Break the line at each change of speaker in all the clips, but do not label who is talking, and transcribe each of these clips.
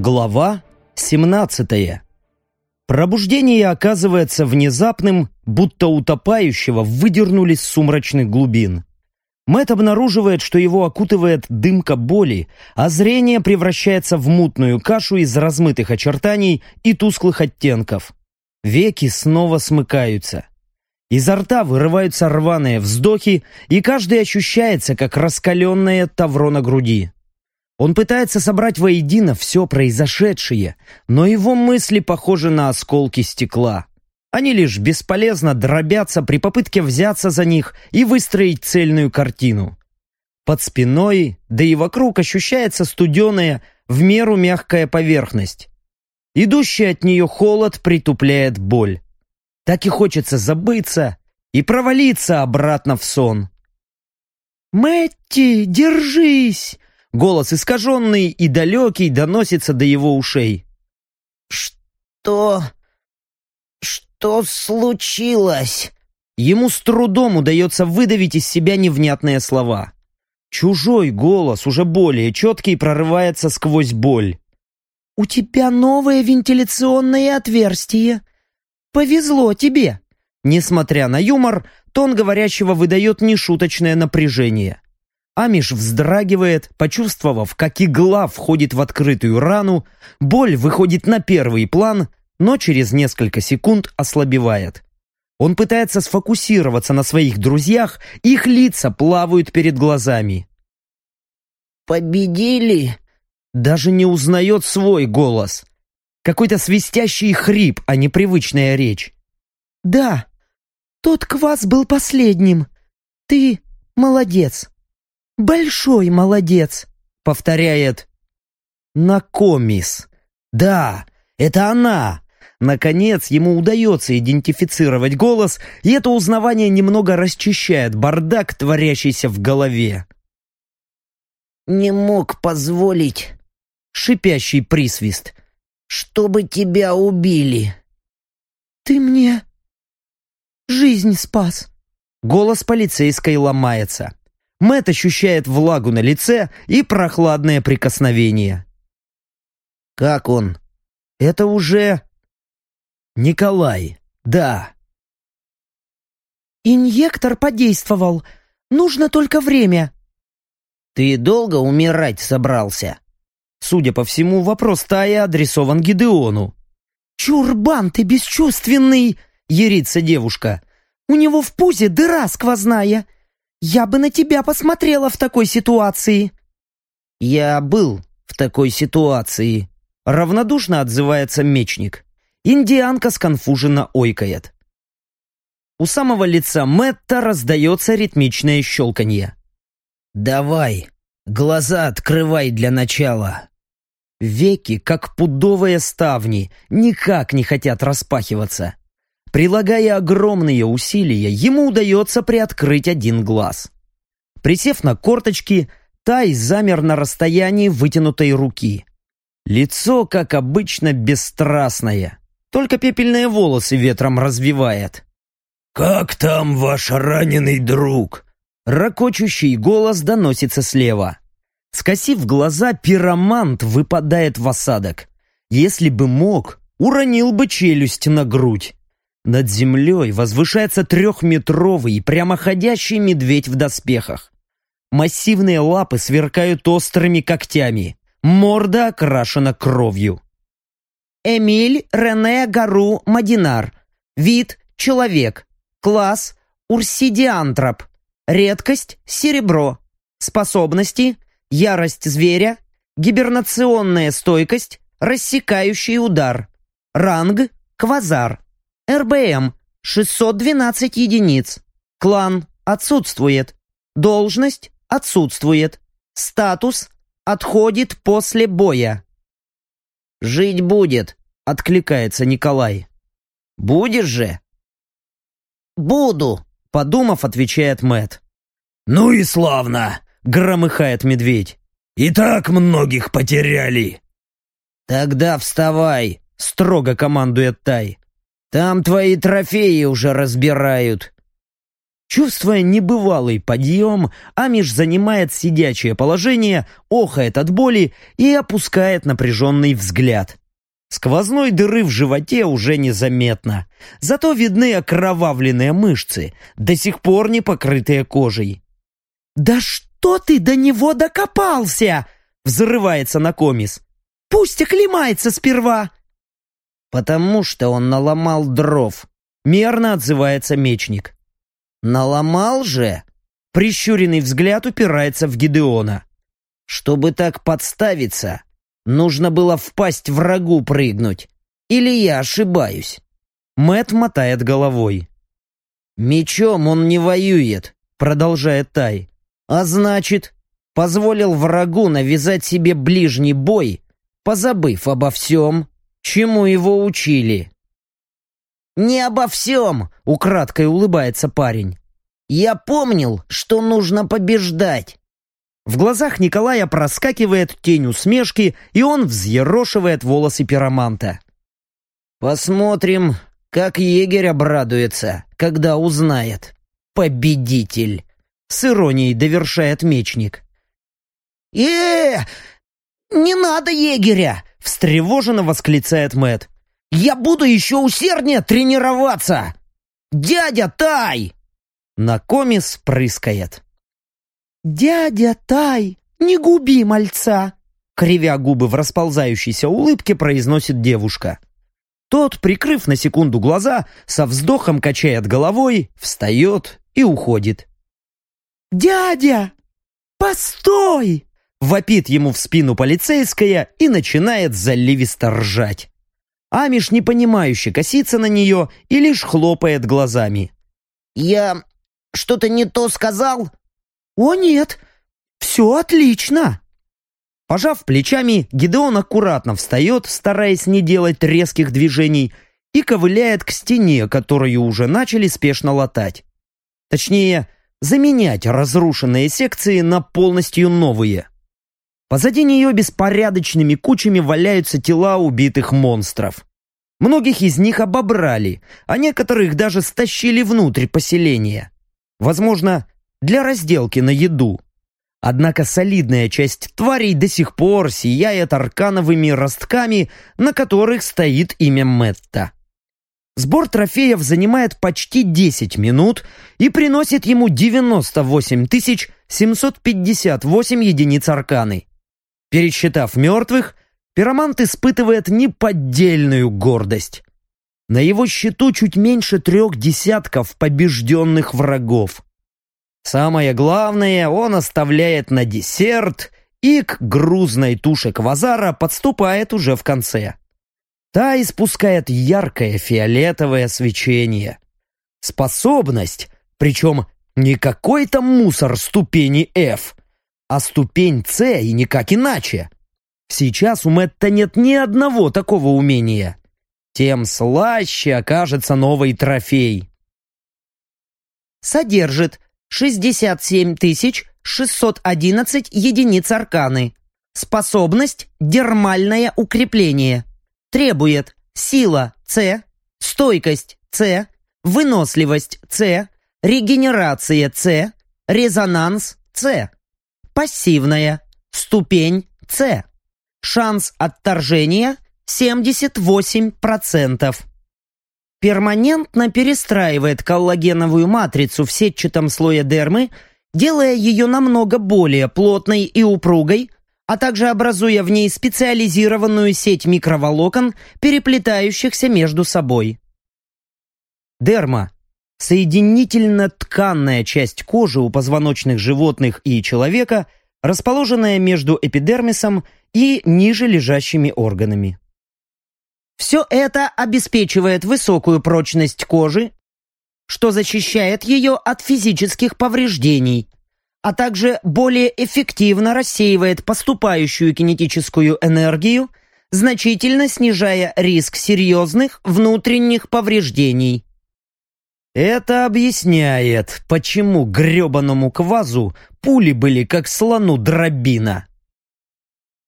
Глава 17 Пробуждение оказывается внезапным, будто утопающего выдернули с сумрачных глубин. Мэт обнаруживает, что его окутывает дымка боли, а зрение превращается в мутную кашу из размытых очертаний и тусклых оттенков. Веки снова смыкаются. Изо рта вырываются рваные вздохи, и каждый ощущается, как раскаленное тавро на груди. Он пытается собрать воедино все произошедшее, но его мысли похожи на осколки стекла. Они лишь бесполезно дробятся при попытке взяться за них и выстроить цельную картину. Под спиной, да и вокруг ощущается студеная, в меру мягкая поверхность. Идущий от нее холод притупляет боль. Так и хочется забыться и провалиться обратно в сон. «Мэтти, держись!» Голос искаженный и далекий доносится до его ушей.
«Что... что случилось?»
Ему с трудом удается выдавить из себя невнятные слова. Чужой голос, уже более четкий, прорывается сквозь боль.
«У тебя новое вентиляционное отверстие. Повезло тебе!»
Несмотря на юмор, тон говорящего выдает нешуточное напряжение. Амиш вздрагивает, почувствовав, как игла входит в открытую рану, боль выходит на первый план, но через несколько секунд ослабевает. Он пытается сфокусироваться на своих друзьях, их лица плавают перед глазами.
«Победили?»
Даже не узнает свой голос. Какой-то свистящий хрип, а не привычная речь.
«Да, тот квас был последним. Ты молодец». «Большой молодец», — повторяет
Накомис. Да, это она. Наконец, ему удается идентифицировать голос, и это узнавание немного расчищает бардак, творящийся в голове.
«Не мог позволить...»
Шипящий присвист.
«Чтобы тебя убили».
«Ты мне жизнь спас».
Голос полицейской ломается. Мэт ощущает влагу на лице и прохладное прикосновение. Как он? Это уже... Николай, да.
Инъектор подействовал. Нужно только время.
Ты долго умирать собрался?
Судя по всему, вопрос Таи адресован Гидеону.
«Чурбан, ты бесчувственный!» — ерится девушка. «У него в пузе дыра сквозная. Я бы на тебя посмотрела в такой ситуации.
Я был в такой ситуации.
Равнодушно отзывается мечник. Индианка сконфуженно ойкает. У самого лица Мэтта раздается ритмичное щелканье.
«Давай, глаза открывай для начала».
Веки, как пудовые ставни, никак не хотят распахиваться. Прилагая огромные усилия, ему удается приоткрыть один глаз. Присев на корточки, Тай замер на расстоянии вытянутой руки. Лицо, как обычно, бесстрастное. Только пепельные волосы ветром развивает.
«Как там ваш раненый друг?»
Рокочущий голос доносится слева. Скосив глаза, пиромант выпадает в осадок. Если бы мог, уронил бы челюсть на грудь. Над землей возвышается трехметровый, прямоходящий медведь в доспехах. Массивные лапы сверкают острыми когтями. Морда окрашена кровью.
Эмиль Рене Гару Мадинар. Вид – человек. Класс – урсидиантроп. Редкость – серебро. Способности – ярость зверя, гибернационная стойкость, рассекающий удар. Ранг – квазар. РБМ – 612 единиц. Клан – отсутствует. Должность – отсутствует. Статус – отходит после боя.
«Жить будет», — откликается Николай. «Будешь же?»
«Буду», —
подумав, отвечает Мэт.
«Ну и славно!»
— громыхает медведь.
«И так многих потеряли!»
«Тогда вставай!» — строго командует Тай. Там твои трофеи уже разбирают».
Чувствуя небывалый подъем, Амиш занимает сидячее положение, охает от боли и опускает напряженный взгляд. Сквозной дыры в животе уже незаметно, зато видны окровавленные мышцы, до сих пор не покрытые кожей.
«Да что ты до него докопался?» — взрывается Накомис. «Пусть оклемается сперва!»
«Потому что он наломал дров», — мерно отзывается мечник. «Наломал же?»
Прищуренный взгляд упирается в Гидеона.
«Чтобы так подставиться, нужно было впасть врагу прыгнуть. Или я ошибаюсь?»
Мэт мотает головой.
«Мечом он не воюет», — продолжает Тай. «А значит, позволил врагу навязать себе ближний бой, позабыв обо всем, чему его учили». «Не обо всем!» — украдкой улыбается парень. «Я помнил, что нужно побеждать!»
В глазах Николая проскакивает тень усмешки, и он взъерошивает волосы пироманта.
«Посмотрим, как егерь обрадуется, когда узнает. Победитель!»
С иронией довершает мечник.
э Не надо егеря!» — встревоженно восклицает Мэт. Я буду еще усерднее тренироваться! Дядя Тай!»
Накомис прыскает.
«Дядя Тай, не губи мальца!»
Кривя губы в расползающейся улыбке, произносит девушка. Тот, прикрыв на секунду глаза, со вздохом качает головой, встает и уходит.
«Дядя! Постой!»
Вопит ему в спину полицейская и начинает заливисто ржать. Амиш непонимающе косится на нее и лишь хлопает глазами.
«Я что-то не то сказал?»
«О нет, все отлично!»
Пожав плечами, Гидеон аккуратно встает, стараясь не делать резких движений, и ковыляет к стене, которую уже начали спешно латать. Точнее, заменять разрушенные секции на полностью новые. Позади нее беспорядочными кучами валяются тела убитых монстров. Многих из них обобрали, а некоторых даже стащили внутрь поселения. Возможно, для разделки на еду. Однако солидная часть тварей до сих пор сияет аркановыми ростками, на которых стоит имя Мэтта. Сбор трофеев занимает почти 10 минут и приносит ему 98 758 единиц арканы. Пересчитав мертвых, пиромант испытывает неподдельную гордость. На его счету чуть меньше трех десятков побежденных врагов. Самое главное, он оставляет на десерт и к грузной туше квазара подступает уже в конце. Та испускает яркое фиолетовое свечение. Способность, причем не какой-то мусор ступени F, а ступень С и никак иначе. Сейчас у Мэтта нет ни одного такого умения. Тем слаще окажется новый трофей.
Содержит 67 611 единиц арканы. Способность «Дермальное укрепление». Требует сила С, стойкость С, выносливость С, регенерация С, резонанс С. Пассивная. Ступень С. Шанс отторжения 78%. Перманентно перестраивает коллагеновую матрицу в сетчатом слое дермы, делая ее намного более плотной и упругой, а также образуя в ней специализированную сеть микроволокон, переплетающихся между собой. Дерма Соединительно-тканная часть кожи у позвоночных животных и человека, расположенная между эпидермисом и ниже лежащими органами. Все это обеспечивает высокую прочность кожи, что защищает ее от физических повреждений, а также более эффективно рассеивает поступающую кинетическую энергию, значительно снижая риск серьезных внутренних повреждений. Это объясняет, почему гребаному квазу пули были как слону дробина.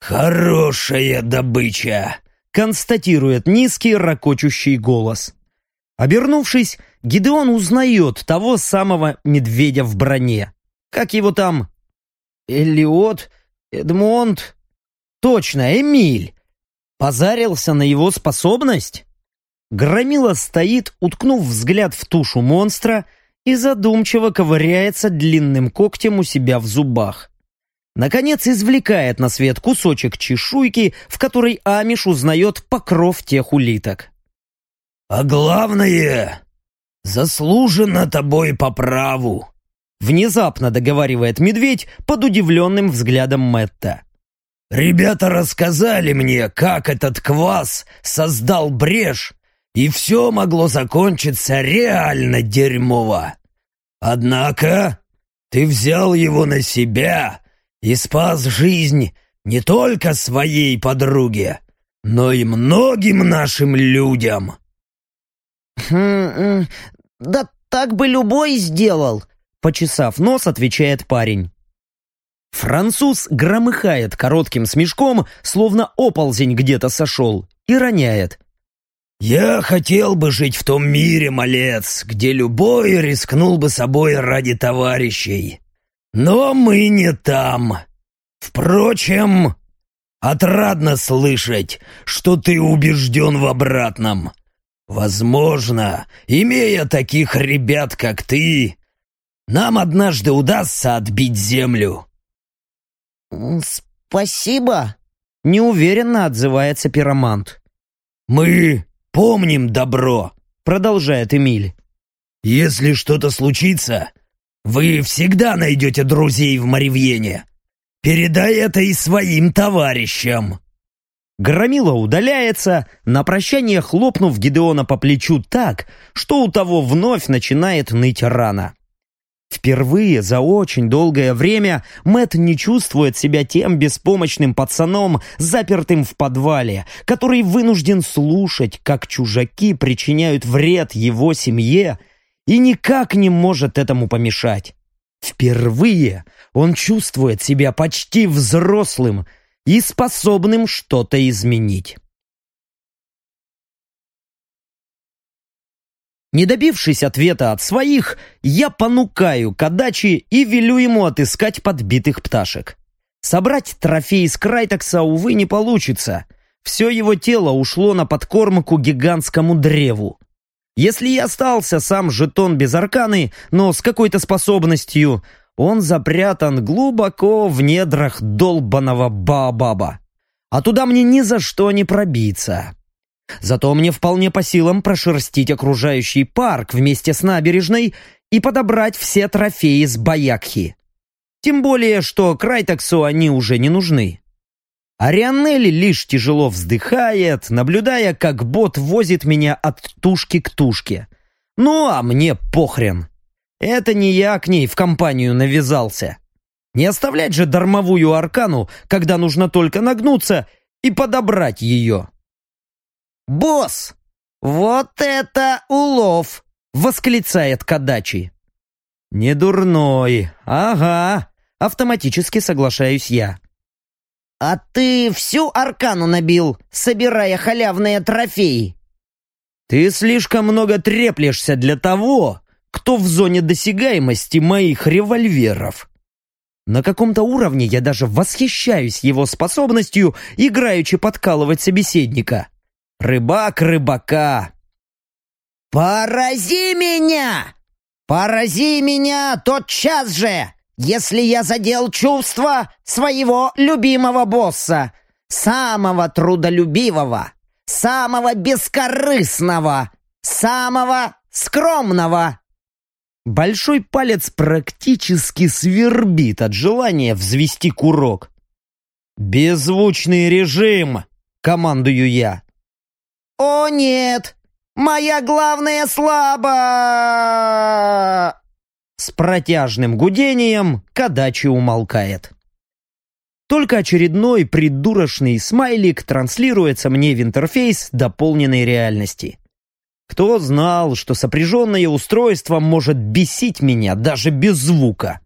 «Хорошая добыча!»
констатирует низкий ракочущий голос. Обернувшись, Гидеон узнает того самого медведя в броне. Как его там? Элиот? Эдмонд? Точно, Эмиль. Позарился на его способность? Громила стоит, уткнув взгляд в тушу монстра и задумчиво ковыряется длинным когтем у себя в зубах. Наконец извлекает на свет кусочек чешуйки, в которой Амиш узнает покров тех улиток.
«А главное, заслужено тобой по праву»,
внезапно договаривает медведь под удивленным взглядом Мэтта.
«Ребята рассказали мне, как этот квас создал брешь, и все могло закончиться реально дерьмово. Однако ты взял его на себя и спас жизнь не только своей подруге, но и многим нашим людям.
«Хм, да так бы любой сделал», — почесав нос, отвечает парень.
Француз громыхает коротким смешком, словно оползень где-то сошел, и роняет.
«Я хотел бы жить в том мире, малец, где любой рискнул бы собой ради товарищей. Но мы не там. Впрочем, отрадно слышать, что ты убежден в обратном. Возможно, имея таких ребят, как ты, нам однажды удастся отбить землю.
«Спасибо», —
неуверенно отзывается пиромант.
«Мы помним добро», —
продолжает Эмиль.
«Если что-то случится, вы всегда найдете друзей в Маривьене. Передай это и своим товарищам».
Громила удаляется, на прощание хлопнув Гидеона по плечу так, что у того вновь начинает ныть рана. Впервые за очень долгое время Мэт не чувствует себя тем беспомощным пацаном, запертым в подвале, который вынужден слушать, как чужаки причиняют вред его семье и никак не может этому помешать. Впервые он чувствует себя почти взрослым – и способным что-то изменить. Не добившись ответа от своих, я понукаю Кадачи и велю ему отыскать подбитых пташек. Собрать трофей из Крайтекса, увы, не получится. Все его тело ушло на подкормку гигантскому древу. Если и остался сам жетон без арканы, но с какой-то способностью, он запрятан глубоко в недрах долбаного Баобаба. А туда мне ни за что не пробиться. Зато мне вполне по силам прошерстить окружающий парк вместе с набережной и подобрать все трофеи с Баякхи. Тем более, что Крайтаксу они уже не нужны. Арианелли лишь тяжело вздыхает, наблюдая, как бот возит меня от тушки к тушке. Ну, а мне похрен. Это не я к ней в компанию навязался. Не оставлять же дармовую аркану, когда нужно только нагнуться и подобрать ее.
«Босс, вот это улов!» — восклицает Кадачи.
«Не дурной, ага», — автоматически соглашаюсь я.
«А ты всю аркану набил, собирая халявные трофеи?»
«Ты слишком много треплешься для того, кто в зоне досягаемости моих револьверов. На каком-то уровне я даже восхищаюсь его способностью играючи подкалывать собеседника. Рыбак рыбака.
«Порази меня! Порази меня тотчас же, если я задел чувства своего любимого босса, самого трудолюбивого, самого бескорыстного, самого скромного,
Большой палец практически свербит от желания взвести курок. «Беззвучный режим!» — командую я.
«О нет! Моя главная слаба!»
С протяжным гудением Кадачи умолкает. Только очередной придурочный смайлик транслируется мне в интерфейс дополненной реальности. Кто знал, что сопряженное устройство может бесить меня даже без звука?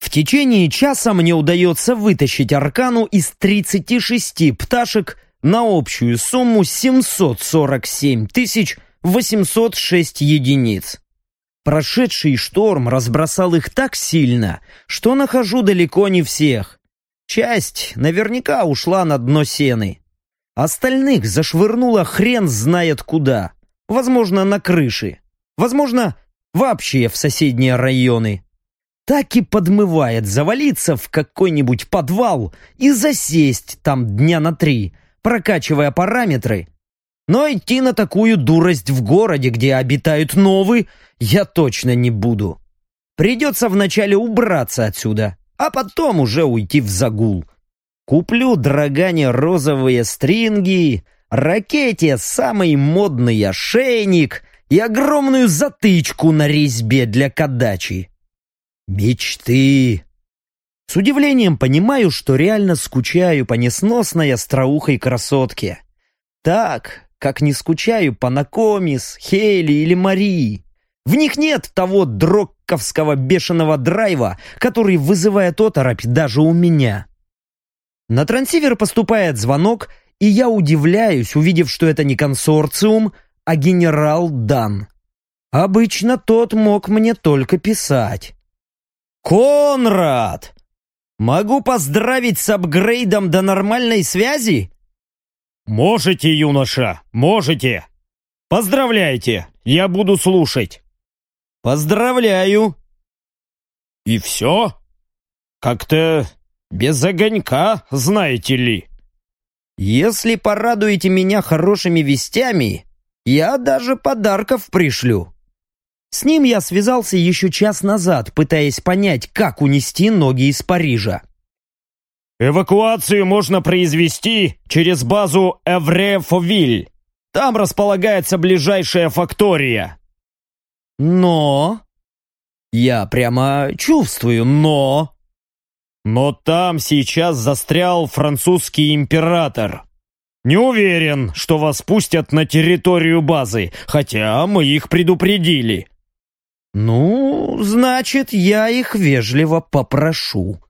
В течение часа мне удается вытащить аркану из 36 пташек на общую сумму 747 тысяч
806 единиц. Прошедший шторм разбросал их так сильно, что нахожу далеко не всех. Часть наверняка ушла на дно сены. Остальных зашвырнуло хрен знает куда. Возможно, на крыши. Возможно, вообще в соседние районы. Так и подмывает завалиться в какой-нибудь подвал и засесть там дня на три, прокачивая параметры. Но идти на такую дурость в городе, где обитают новые, я точно не буду. Придется вначале убраться отсюда, а потом уже уйти в загул. Куплю драгане розовые стринги, ракете самый модный ошейник и огромную затычку на резьбе для кадачи. Мечты! С удивлением понимаю, что реально скучаю по несносной остроухой красотке. Так, как не скучаю по Накомис, Хейли или Марии. В них нет того дрокковского бешеного драйва, который вызывает оторопь даже у меня. На трансивер поступает звонок, и я удивляюсь, увидев, что это не консорциум, а генерал Дан. Обычно тот мог мне только писать. «Конрад! Могу поздравить с апгрейдом до нормальной связи?»
«Можете, юноша, можете! Поздравляйте, я буду слушать!»
«Поздравляю!»
«И все? Как-то без огонька, знаете ли?»
«Если порадуете меня хорошими вестями, я даже подарков пришлю». С ним я связался еще час назад, пытаясь понять, как унести ноги из Парижа.
Эвакуацию можно произвести через базу Эврефовиль. Там располагается ближайшая фактория.
Но... Я прямо чувствую «но».
Но там сейчас застрял французский император. Не уверен, что вас пустят на территорию базы, хотя мы их предупредили.
Ну, значит, я их вежливо попрошу.